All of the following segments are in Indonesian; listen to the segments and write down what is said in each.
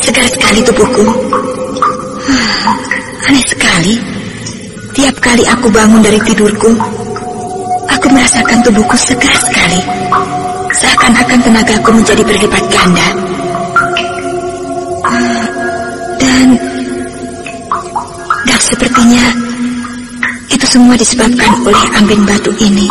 Segar sekali tubuhku. Aneh sekali. Tiap kali aku bangun dari tidurku, aku merasakan tubuhku segar sekali. Seakan-akan tenagaku menjadi berlipat ganda. Dan dan sepertinya itu semua disebabkan oleh ambing batu ini.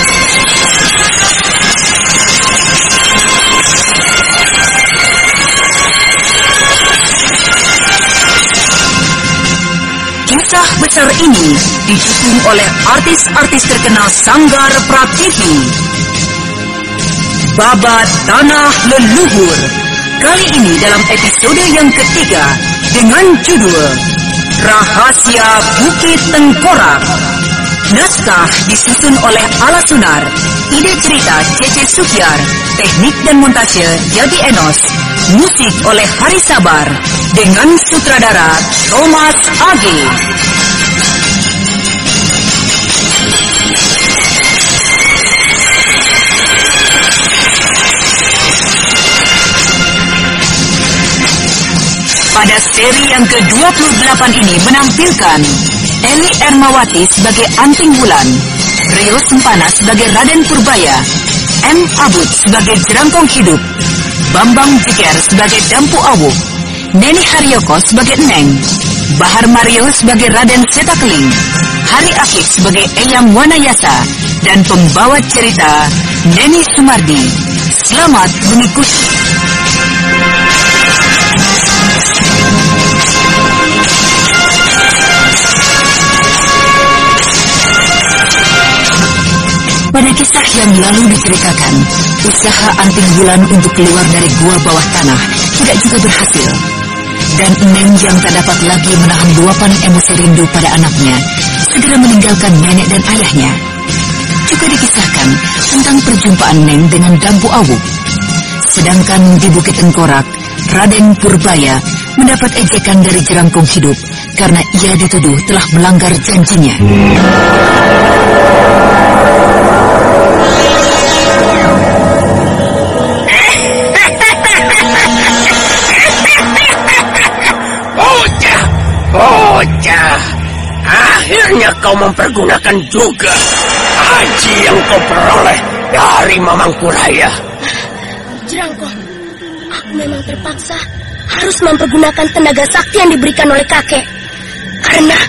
Ini didukung oleh artis-artis terkenal Sanggar Prativi. Babat Tanah Leluhur. Kali ini dalam episode yang ketiga dengan judul Rahasia Bukit Tengkorak. Naskah disusun oleh Ala Sunar, ide cerita Cece Suhyar, teknik dan montase Jadi Enos, musik oleh Hari Sabar, dengan sutradara Thomas Age. Pada seri yang ke-28 ini menampilkan Eli Ermawati sebagai Anting Bulan, Rio Sempana sebagai Raden Purbaya, M. Abud sebagai Jerangkong Hidup, Bambang Jiker sebagai Dampu Awu, Neni Haryoko sebagai Neng, Bahar Mario sebagai Raden Setakeling, Hari Afif sebagai Eyang Wanayasa, dan pembawa cerita Neni Sumardi. Selamat mengikuti. Pada kisah yang lalu diceritakan, usaha anting bulan untuk keluar dari gua bawah tanah tidak juga berhasil. Dan Neng yang tak dapat lagi menahan luapan emosi rindu pada anaknya, segera meninggalkan nenek dan ayahnya. Juga dikisahkan tentang perjumpaan Neng dengan Dampu Awu. Sedangkan di Bukit Tengkorak, Raden Purbaya mendapat ejekan dari jerangkong hidup karena ia dituduh telah melanggar janjinya. Kau mempergunakan juga haji yang kau peroleh dari Mamangkuraya. Jerangkong, aku memang terpaksa harus mempergunakan tenaga sakti yang diberikan oleh kakek. Karena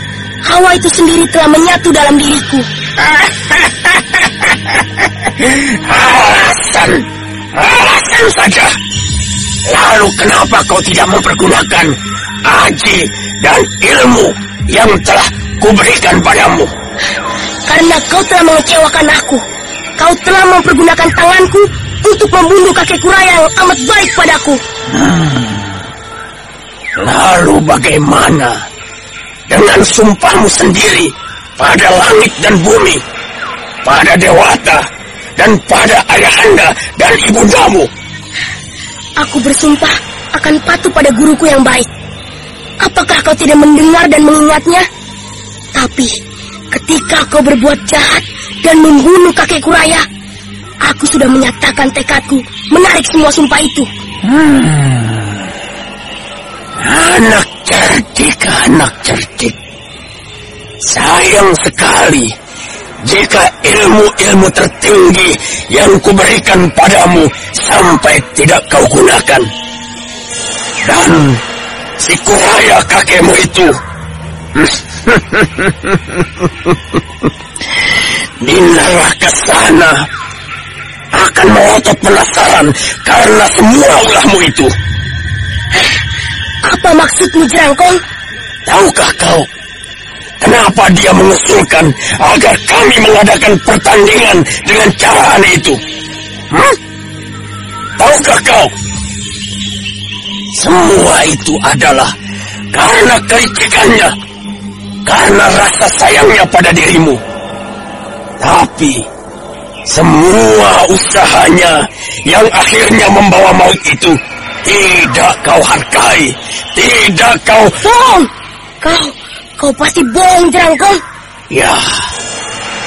hawa itu sendiri telah menyatu dalam diriku. Alasan, alasan saja. Lalu kenapa kau tidak mempergunakan haji dan ilmu yang telah kuberikan padamu? Karena kau telah mengecewakan aku. Kau telah mempergunakan tanganku untuk membunuh kakek yang amat baik padaku. Lalu bagaimana dengan sumpahmu sendiri pada langit dan bumi, pada dewata, dan pada ayahanda dan ibundamu? Aku bersumpah akan patuh pada guruku yang baik. Apakah kau tidak mendengar dan mengingatnya? Tapi ketika kau berbuat jahat dan membunuh kakek Kuraya, aku sudah menyatakan tekadku menarik semua sumpah itu. Anak cerdik, anak cerdik. Sayang sekali jika ilmu-ilmu tertinggi yang kuberikan padamu sampai tidak kau gunakan. Dan si Kuraya kakekmu itu di neraka sana akan melotot penasaran karena semua ulahmu itu. Apa maksudmu, Jerangkong? Tahukah kau kenapa dia mengusulkan agar kami mengadakan pertandingan dengan cara aneh itu? Hmm? Tahukah kau? Semua itu adalah karena kelicikannya, karena rasa sayangnya pada dirimu. Tapi semua usahanya yang akhirnya membawa maut itu tidak kau hargai, tidak kau... Bohong! Kau, kau pasti bohong, Jerangkong. Ya,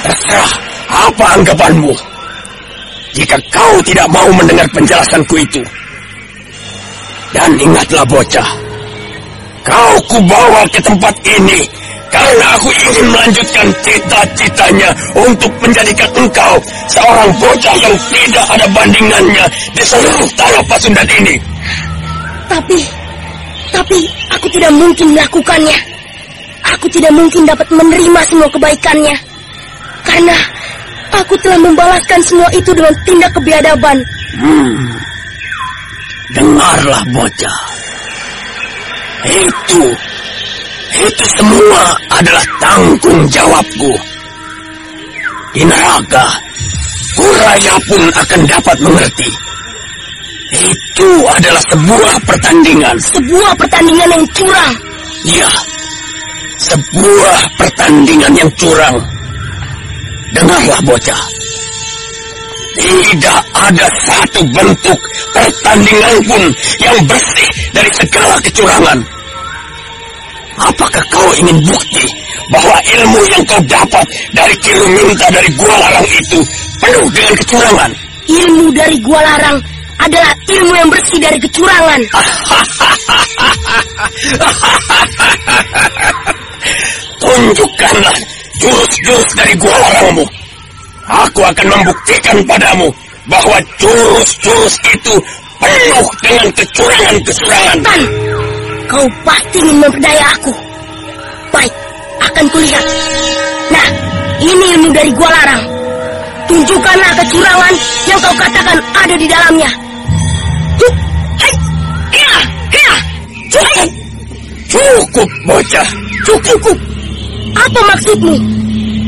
terserah apa anggapanmu. Jika kau tidak mau mendengar penjelasanku itu. Dan ingatlah bocah, kau kubawa ke tempat ini karena aku ingin melanjutkan cita-citanya untuk menjadikan engkau seorang bocah yang tidak ada bandingannya di seluruh tanah Pasundan ini. Tapi, tapi aku tidak mungkin melakukannya. Aku tidak mungkin dapat menerima semua kebaikannya. Karena aku telah membalaskan semua itu dengan tindak kebiadaban. Hmm. Dengarlah bocah. Itu, itu semua adalah tanggung jawabku. Di neraka, Kuraya pun akan dapat mengerti. Itu adalah sebuah pertandingan. Sebuah pertandingan yang curang. Ya, sebuah pertandingan yang curang. Dengarlah bocah. Tidak ada satu bentuk pertandingan pun yang bersih dari segala kecurangan. Apakah kau ingin bukti bahwa ilmu yang kau dapat dari Kiluminta dari Gua Larang itu penuh dengan kecurangan? Ilmu dari Gua Larang adalah ilmu yang bersih dari kecurangan. Tunjukkanlah jurus-jurus dari Gua Larangmu. Aku akan membuktikan padamu bahwa jurus-jurus itu penuh dengan kecurangan-kecurangan. Kau pasti ingin memperdaya aku. Baik, akan kulihat. Nah, ini ilmu dari Gua Larang. Tunjukkanlah kecurangan yang kau katakan ada di dalamnya. Cukup, bocah. cukup. Apa maksudmu?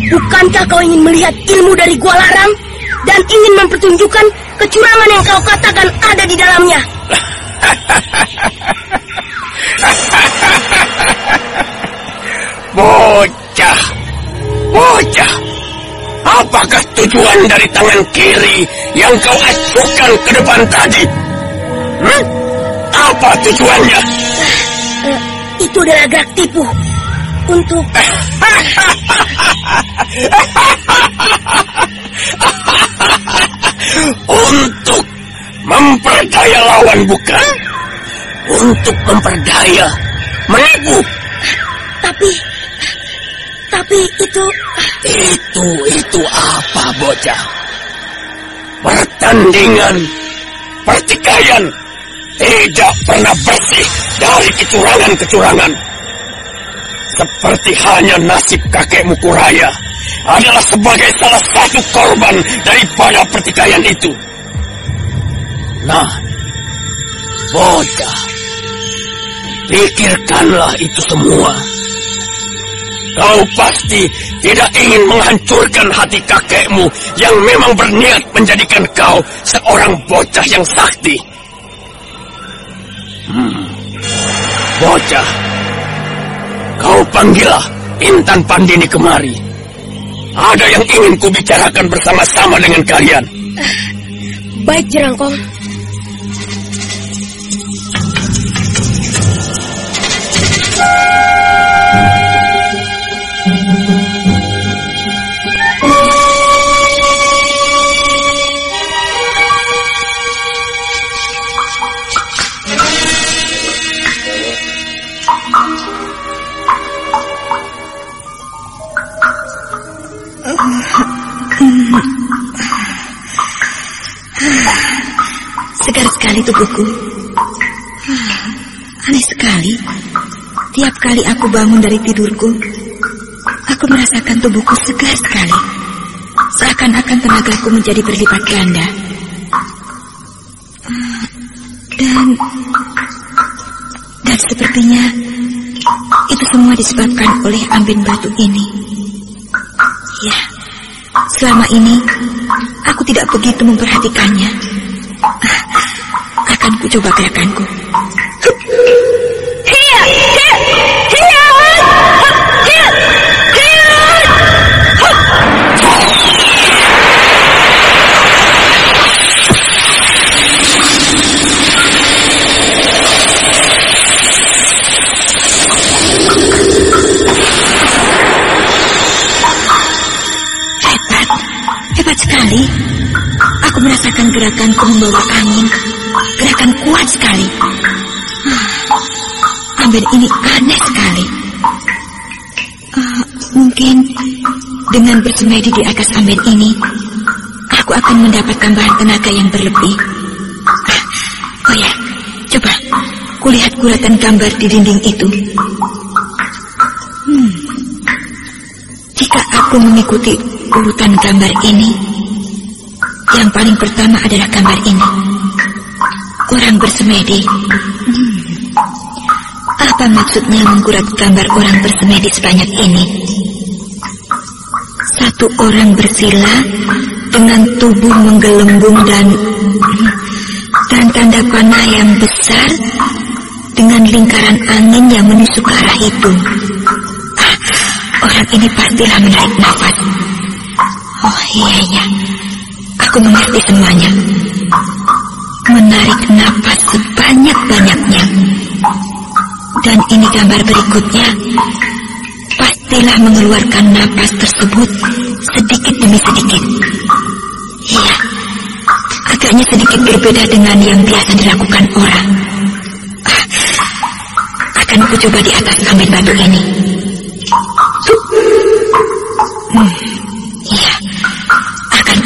Bukankah kau ingin melihat ilmu dari Gua Larang dan ingin mempertunjukkan kecurangan yang kau katakan ada di dalamnya? Bocah. Bocah. Apakah tujuan dari tangan kiri yang kau acuhkan ke depan tadi? Hmm? Apa tujuannya? Eh, itu adalah gerak tipu untuk Untuk memperdaya lawan bukan? Untuk memperdaya, menipu. tapi tapi itu Itu, itu apa bocah? Pertandingan, pertikaian tidak pernah bersih dari kecurangan-kecurangan. Seperti hanya nasib kakekmu Kuraya adalah sebagai salah satu korban daripada pertikaian itu. Nah, bocah, pikirkanlah itu semua. Kau pasti tidak ingin menghancurkan hati kakekmu yang memang berniat menjadikan kau seorang bocah yang sakti. Hmm. Bocah, kau panggillah Intan Pandini kemari. Ada yang ingin kubicarakan bersama-sama dengan kalian. baik jerangkong. Sekali tubuhku. Aneh sekali. Tiap kali aku bangun dari tidurku, aku merasakan tubuhku segar sekali. Seakan-akan tenagaku menjadi berlipat ganda. Dan dan sepertinya itu semua disebabkan oleh ambin batu ini. Ya, selama ini aku tidak begitu memperhatikannya. Ah, Akan ku coba gerakanku. Hiya! Gerakanku membawa angin. Gerakan kuat sekali. Ah, Ambir ini aneh sekali. Ah, mungkin dengan bersemedi di atas ambir ini, aku akan mendapat tambahan tenaga yang berlebih. Ah, oh ya, coba kulihat guratan gambar di dinding itu. Hmm. Jika aku mengikuti urutan gambar ini, yang paling pertama adalah gambar ini. Orang bersemedi. Hmm. Apa maksudnya menggurat gambar orang bersemedi sebanyak ini? Satu orang bersila dengan tubuh menggelembung dan dan tanda panah yang besar dengan lingkaran angin yang menusuk ke arah hidung. Ah, orang ini pastilah menarik nafas. Oh iya iya, aku mengerti semuanya. Menarik nafas sebanyak-banyaknya. Dan ini gambar berikutnya. Pastilah mengeluarkan napas tersebut sedikit demi sedikit. Iya, agaknya sedikit berbeda dengan yang biasa dilakukan orang. Ah, akan ku coba di atas ambit batu ini.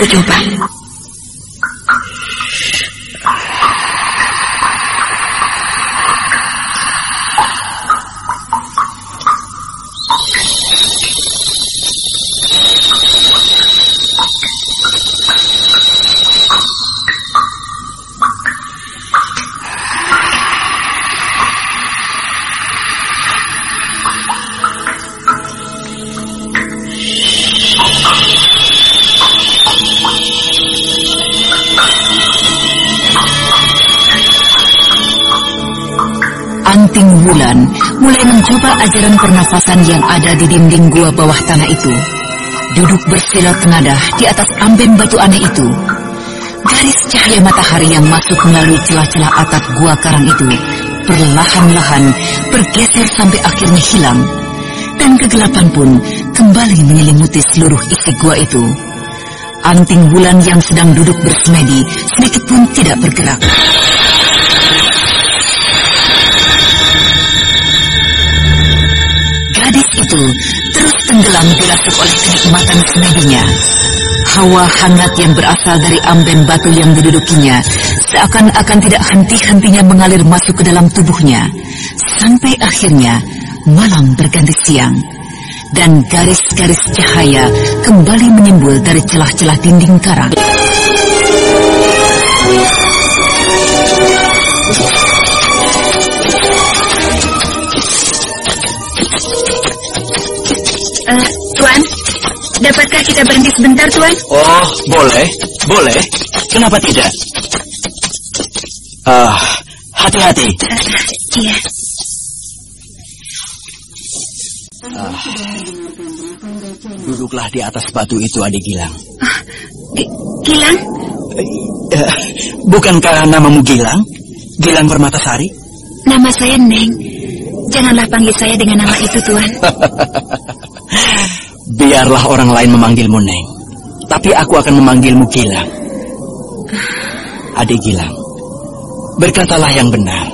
Akan ku coba. Pernafasan yang ada di dinding gua bawah tanah itu. Duduk bersila tenadah di atas amben batu aneh itu. Garis cahaya matahari yang masuk melalui celah-celah atap gua karang itu perlahan-lahan bergeser sampai akhirnya hilang. Dan kegelapan pun kembali menyelimuti seluruh isi gua itu. Anting bulan yang sedang duduk bersemedi sedikit pun tidak bergerak. Itu terus tenggelam dirasuk oleh kenikmatan semedinya. Hawa hangat yang berasal dari amben batu yang didudukinya seakan-akan tidak henti-hentinya mengalir masuk ke dalam tubuhnya. Sampai akhirnya malam berganti siang. Dan garis-garis cahaya kembali menimbul dari celah-celah dinding karang. Kita berhenti sebentar, Tuan? Oh, boleh, boleh. Kenapa tidak? Ah, hati-hati. Iya. Duduklah di atas batu itu, adik Gilang. G- Gilang, Eh, bukankah namamu Gilang? Gilang Permatasari? nama saya Neng. Janganlah panggil saya dengan nama itu, Tuan. Biarlah orang lain memanggilmu Neng. Tapi aku akan memanggilmu Gilang. Adik Gilang, berkatalah yang benar.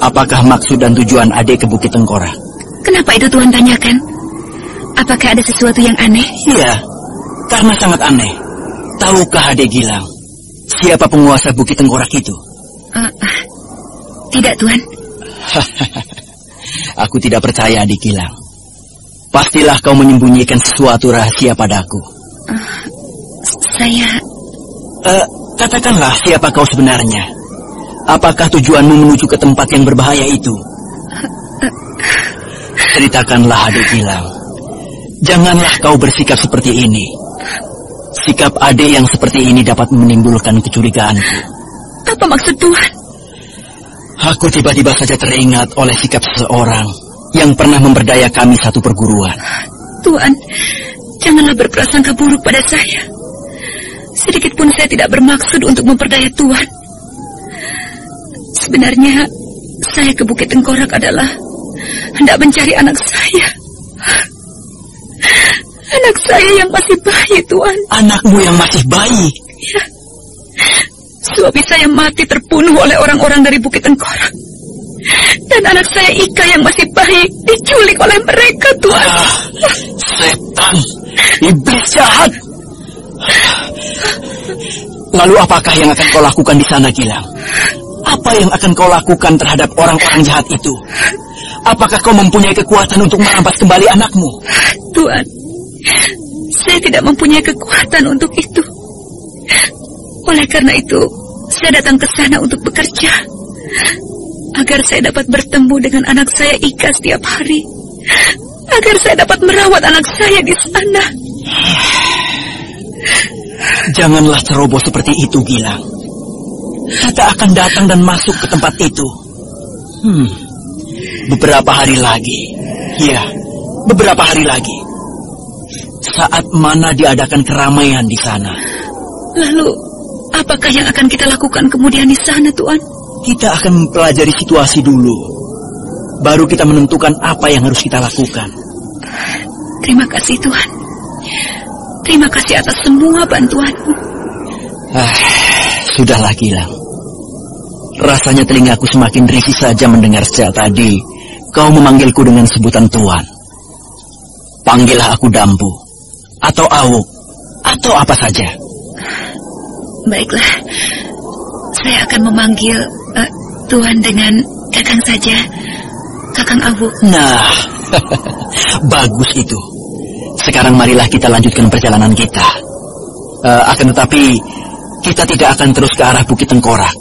Apakah maksud dan tujuan adik ke Bukit Tengkorak? Kenapa itu Tuan tanyakan? Apakah ada sesuatu yang aneh? Iya, Karena sangat aneh. Tahukah Ade Gilang, siapa penguasa Bukit Tengkorak itu? Ah, ah. tidak, Tuan. Aku tidak percaya Ade Gilang. Pastilah kau menyembunyikan sesuatu rahasia padaku. Saya... Eh, katakanlah siapa kau sebenarnya. Apakah tujuanmu menuju ke tempat yang berbahaya itu? Ceritakanlah Ade Gilang. Janganlah kau bersikap seperti ini. Sikap Ade yang seperti ini dapat menimbulkan kecurigaanku. Apa maksud Tuhan? Aku tiba-tiba saja teringat oleh sikap seseorang yang pernah memperdaya kami satu perguruan. Tuhan, janganlah berprasangka buruk pada saya. Sedikit pun saya tidak bermaksud untuk memperdaya Tuhan. Sebenarnya, saya ke Bukit Tengkorak adalah hendak mencari anak saya. Anak saya yang masih bayi, Tuhan. Anakmu yang masih bayi? Ya. Suami saya mati terbunuh oleh orang-orang dari Bukit Tengkorak. Dan anak saya Ika yang masih bayi diculik oleh mereka, Tuhan. Ah, setan, iblis jahat. Lalu apakah yang akan kau lakukan di sana, Gilang? Apa yang akan kau lakukan terhadap orang-orang jahat itu? Apakah kau mempunyai kekuatan untuk merampas kembali anakmu? Tuhan, saya tidak mempunyai kekuatan untuk itu. Oleh karena itu, saya datang ke sana untuk bekerja. Agar saya dapat bertemu dengan anak saya Ika setiap hari. Agar saya dapat merawat anak saya di sana. Janganlah ceroboh seperti itu, Gilang. Kita akan datang dan masuk ke tempat itu. Hmm, beberapa hari lagi. Ya, beberapa hari lagi. Saat mana diadakan keramaian di sana. Lalu, apakah yang akan kita lakukan kemudian di sana, Tuan? Kita akan mempelajari situasi dulu. Baru kita menentukan apa yang harus kita lakukan. Terima kasih, Tuhan. Terima kasih atas semua bantuanmu. Ah, sudahlah Gilang. Rasanya telingaku semakin risih saja mendengar sejak tadi kau memanggilku dengan sebutan Tuan. Panggillah aku Dampu, atau Awuk, atau apa saja. Baiklah, saya akan memanggil uh, Tuan dengan Kakang saja, Kakang Awuk. Nah, bagus itu. Sekarang marilah kita lanjutkan perjalanan kita. Uh, akan tetapi, kita tidak akan terus ke arah Bukit Tengkorak.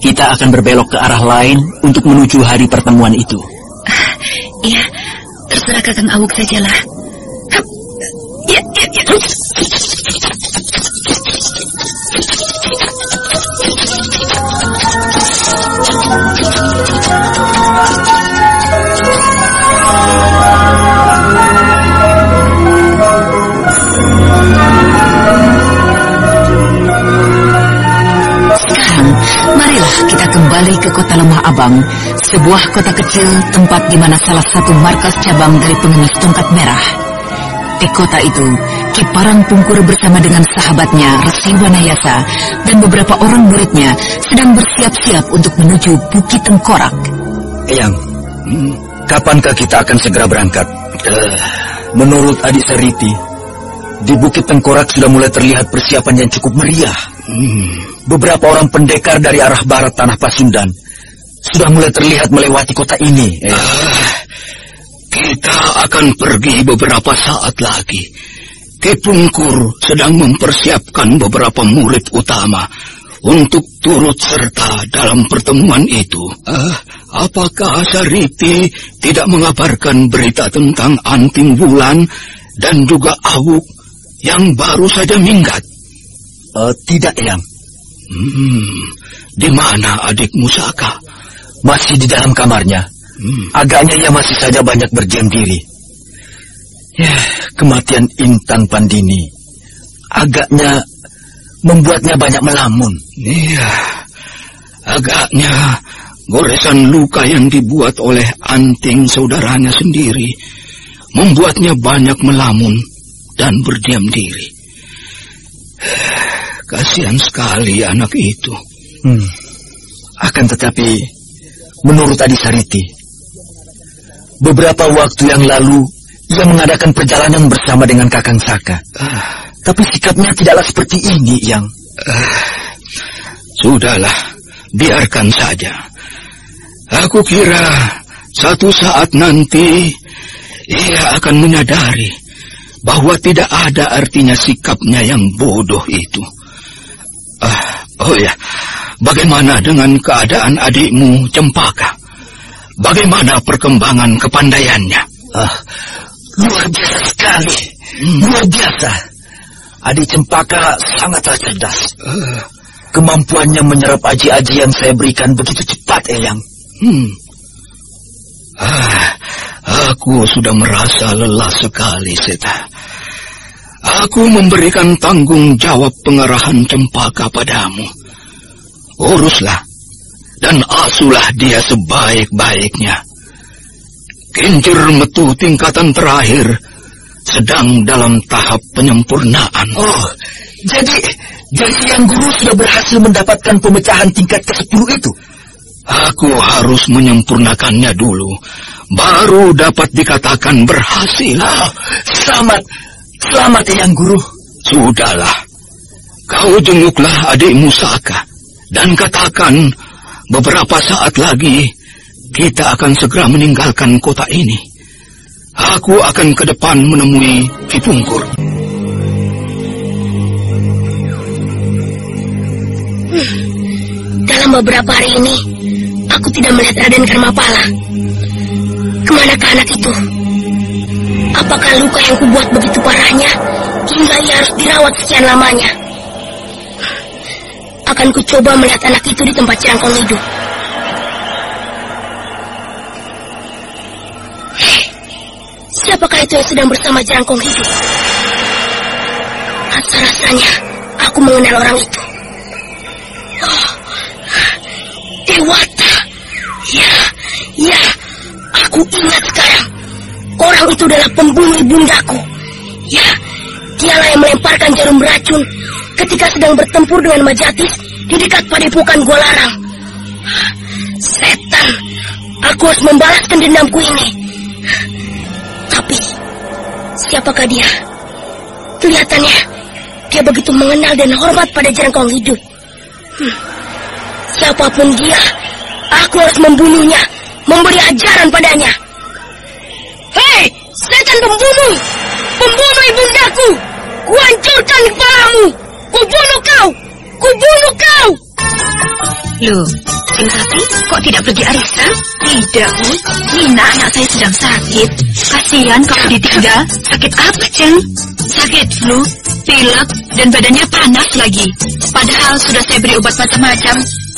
Kita akan berbelok ke arah lain untuk menuju hari pertemuan itu. Iya, terserah Kakang Awuk sajalah. Ya, ya, ya. Lemah Abang, sebuah kota kecil tempat di mana salah satu markas cabang dari pengemis tongkat merah. Di kota itu, Kiparang Pungkur bersama dengan sahabatnya Resi Wanayasa dan beberapa orang muridnya sedang bersiap-siap untuk menuju Bukit Tengkorak. Eyang, hmm, kapankah kita akan segera berangkat? Uh, menurut adik Sariti, di Bukit Tengkorak sudah mulai terlihat persiapan yang cukup meriah. Hmm, beberapa orang pendekar dari arah barat tanah Pasundan sudah mulai terlihat melewati kota ini. Uh, kita akan pergi beberapa saat lagi. Kepungkur sedang mempersiapkan beberapa murid utama untuk turut serta dalam pertemuan itu. Uh, apakah Sariti tidak mengabarkan berita tentang Anting Bulan dan juga Awuk yang baru saja minggat? Uh, tidak, Yang. Hmm, di mana adik Musaka? Masih di dalam kamarnya. Hmm. Agaknya ia masih saja banyak berdiam diri. Ya, kematian Intan Pandini agaknya membuatnya banyak melamun. Iya, agaknya goresan luka yang dibuat oleh anting saudaranya sendiri membuatnya banyak melamun dan berdiam diri. Kasihan sekali anak itu. Hmm. Akan tetapi, menurut Adi Sariti, beberapa waktu yang lalu ia mengadakan perjalanan bersama dengan Kakang Saka. Ah, Tapi sikapnya tidaklah seperti ini, Yang. Sudahlah, biarkan saja. Aku kira satu saat nanti ia akan menyadari bahwa tidak ada artinya sikapnya yang bodoh itu. Ah, oh ya, bagaimana dengan keadaan adikmu Cempaka? Bagaimana perkembangan kepandaiannya? Ah, luar biasa sekali. Luar biasa. Adik Cempaka sangatlah cerdas. Kemampuannya menyerap aji-aji yang saya berikan begitu cepat, Eyang. Hmm. Ah, aku sudah merasa lelah sekali, Seta. Aku memberikan tanggung jawab pengarahan Cempaka padamu. Uruslah dan asuhlah dia sebaik-baiknya. Kincir metu tingkatan terakhir sedang dalam tahap penyempurnaan. Oh, jadi jadi yang guru sudah berhasil mendapatkan pemecahan tingkat ke-10 itu? Aku harus menyempurnakannya dulu, baru dapat dikatakan berhasil. Oh, selamat, selamat ya yang guru. Sudahlah, kau jenguklah adikmu Saka dan katakan beberapa saat lagi kita akan segera meninggalkan kota ini. Aku akan ke depan menemui Kipungkur. Dalam beberapa hari ini, aku tidak melihat Raden Karmapala. Ke manakah anak itu? Apakah luka yang kubuat begitu parahnya hingga ia harus dirawat sekian lamanya? Akan ku coba melihat anak itu di tempat Cirangkong hidup. Siapakah itu yang sedang bersama Jerangkong hidup? Rasa-rasanya aku mengenal orang itu. Oh, Dewata. Ya, ya, aku ingat sekarang. Orang itu adalah pembunuh ibundaku. Ya, dialah yang melemparkan jarum racun ketika sedang bertempur dengan Majatis di dekat padepokan Gua Larang. Setan, aku harus membalaskan dendamku ini. Tapi, siapakah dia? Kelihatannya, dia begitu mengenal dan hormat pada jerangkong hidup. Hmm. Siapa pun dia, aku harus membunuhnya, memberi ajaran padanya. Loh, Cing Sapi kok tidak pergi arisan? Tidak, Bu. Nina anak saya sedang sakit. Kasihan kalau ditinggal. Sakit apa, Ceng? Sakit flu, pilek, dan badannya panas lagi. Padahal sudah saya beri obat macam-macam,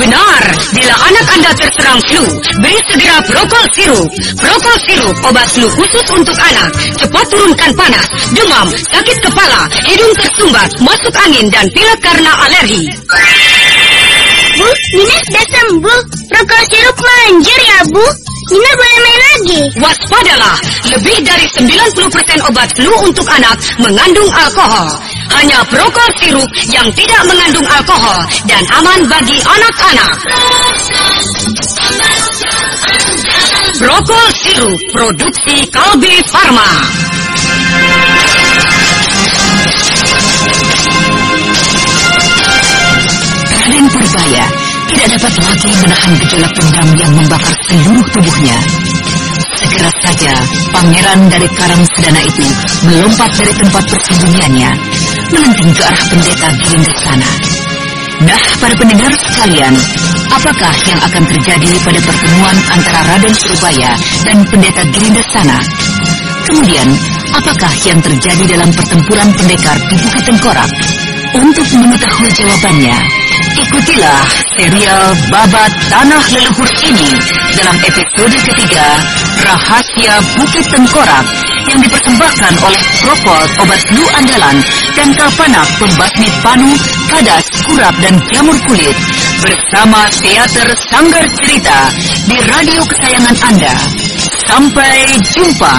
Benar, bila anak Anda terserang flu, beri segera Prokol Sirup. Prokol Sirup, obat flu khusus untuk anak. Cepat turunkan panas, demam, sakit kepala, hidung tersumbat, masuk angin, dan pilek karena alergi. Bu, Nina sudah sembuh. Prokol sirup manjur ya, Bu. Nina boleh main lagi. Waspadalah, lebih dari 90% obat flu untuk anak mengandung alkohol. Hanya Prokol Sirup yang tidak mengandung alkohol dan aman bagi anak-anak. Prokol Sirup, produksi Kalbe Farma. Raden Purbaya tidak dapat lagi menahan gejolak dendam yang membakar seluruh tubuhnya. Segera saja, pangeran dari Karang Sedana itu melompat dari tempat persembunyiannya, melenting ke arah pendeta Gilinda sana. Nah, para pendengar sekalian, apakah yang akan terjadi pada pertemuan antara Raden Purbaya dan pendeta Gilinda sana? Kemudian, apakah yang terjadi dalam pertempuran pendekar di Bukit Tengkorak? Untuk mengetahui jawabannya, ikutilah serial Babat Tanah Leluhur ini dalam episode ketiga Rahasia Bukit Tengkorak yang dipersembahkan oleh Propol Obat Flu Andalan dan Kalpanak Pembasmi Panu, Kadas, Kurap, dan Jamur Kulit bersama Teater Sanggar Cerita di radio kesayangan Anda. Sampai jumpa.